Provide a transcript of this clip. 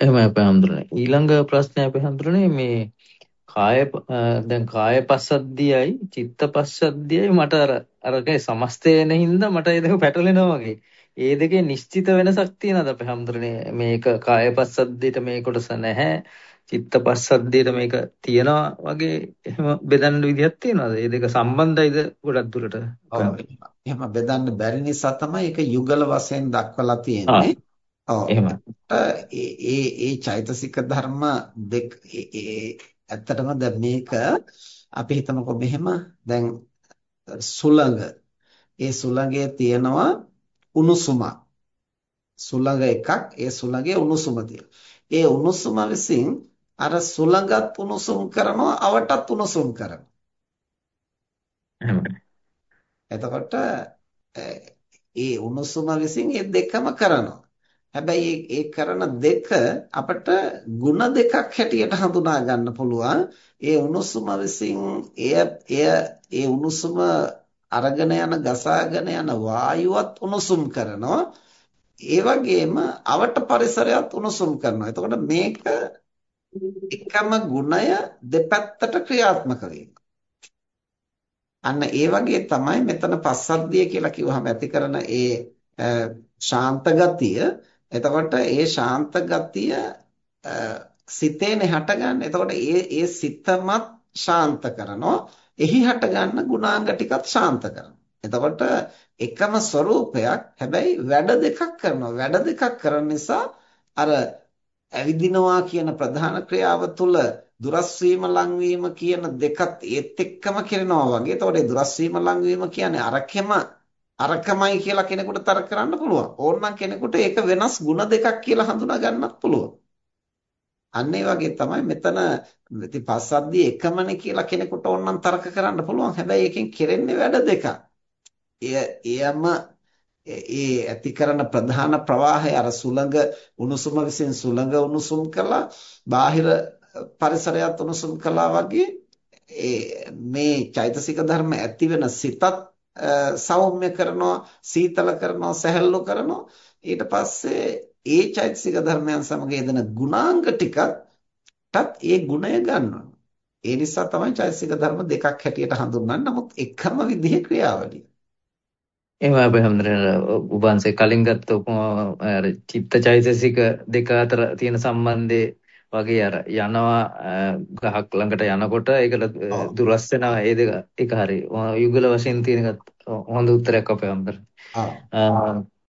එහෙමයි අපේ හඳුරන්නේ. ඊළඟ ප්‍රශ්නය අපේ හඳුරන්නේ මේ කාය දැන් කාය පස්සද්ධියයි චිත්ත පස්සද්ධියයි මට අර අරගේ සමස්තයන හින්දා මට ඒ දෙක පැටලෙනවා වගේ. ඒ දෙකේ නිශ්චිත වෙනසක් තියෙනවද අපේ හැමදෙරනේ මේක කාය පස්සද්ධියට මේ කොටස නැහැ. චිත්ත පස්සද්ධියට මේක තියනවා වගේ එහෙම බෙදන්න විදිහක් තියෙනවද? ඒ දෙක සම්බන්ධයිද ගොඩක් දුරට? එහෙම බෙදන්න බැරි නිසා තමයි ඒක යුගල වශයෙන් දක්වලා තියෙන්නේ. ඔව්. එහෙමයි. ඒ ඒ ඒ චෛතසික ධර්ම දෙක ඇත්තටම දැන් මේක අපි හිතමුකෝ මෙහෙම. දැන් සුළඟ. ඒ සුළඟේ තියෙනවා උණුසුමක් සුළඟ එකක් ඒ සුළඟේ උණුසුම ඒ උණුසුම විසින් අර සුළඟත් උණුසුම් කරනවා අවටත් උණුසුම් කරනවා. එතකොට ඒ උණුසුම විසින් ඒ දෙකම කරනවා හැබැයි ඒ කරන දෙක අපිට ಗುಣ දෙකක් හැටියට හඳුනා ගන්න පුළුවන්. ඒ උණුසුම විසින් එය එය ඒ උණුසුම අරගෙන යන ගසාගෙන යන වායුවත් උණුසුම් කරනවා. ඒ වගේම අවට පරිසරයත් උණුසුම් කරනවා. එතකොට මේක එකම ගුණය දෙපැත්තට ක්‍රියාත්මක අන්න ඒ වගේ තමයි මෙතන පස්සද්ධිය කියලා කිව්වහම ඇති කරන ඒ ශාන්ත ගතිය එතකොට ඒ ශාන්ත ගතිය සිතේනේ හටගන්නේ. එතකොට ඒ ඒ සිතමත් ශාන්ත කරනවා. එහි හටගන්න ගුණාංග ටිකත් ශාන්ත කරනවා. එතකොට එකම ස්වરૂපයක් හැබැයි වැඩ දෙකක් කරනවා. වැඩ දෙකක් කරන නිසා අර ඇවිදිනවා කියන ප්‍රධාන ක්‍රියාව තුළ දුරස් වීම ලංවීම කියන දෙකත් ඒත් එක්කම කරනවා වගේ. එතකොට ඒ දුරස් වීම ලංවීම කියන්නේ අරකෙම අරකමයි කියලා කෙනෙකුට තර්ක කරන්න පුළුවන්. ඕනනම් කෙනෙකුට ඒක වෙනස් ಗುಣ දෙකක් කියලා හඳුනා ගන්නත් පුළුවන්. අන්න ඒ වගේ තමයි මෙතන ඉතින් පස්සද්ධිය එකමනේ කියලා කෙනෙකුට ඕනනම් තර්ක කරන්න පුළුවන්. හැබැයි එකෙන් කෙරෙන්නේ වැඩ දෙකක්. එය එයම ඒ ඇති කරන ප්‍රධාන ප්‍රවාහය අර සුළඟ උණුසුම විසින් සුළඟ උණුසුම් කළා බාහිර පරිසරයත් උණුසුම් කළා වගේ මේ චෛතසික ධර්ම ඇති වෙන සිතත් සෞම්‍ය කරනවා සීතල කරනවා සැහැල්ලු කරනවා. ඊට පස්සේ ඒ චෛතසික ධර්මයන් සමග යෙදෙන ගුණාංග ටිකටත් ඒ ගුණය ගන්නවා. ඒ නිසා තමයි චෛතසික ධර්ම දෙකක් හැටියට හඳුන්වන්නේ. නමුත් එකම විදිහේ ක්‍රියාවලිය. එහෙම අපි හැමදෙරේ උපන්සේ කලින් ගත්ත උපමාව අර චිත්තචෛතසික දෙක අතර තියෙන සම්බන්ධය වගේ අර යනවා ගහක් ළඟට යනකොට ඒකට දුරස් වෙනවා. ඒ දෙක ඒක හරි. යුගල වශයෙන් තියෙන හොඳ උත්තරයක් අපේ අම්බර.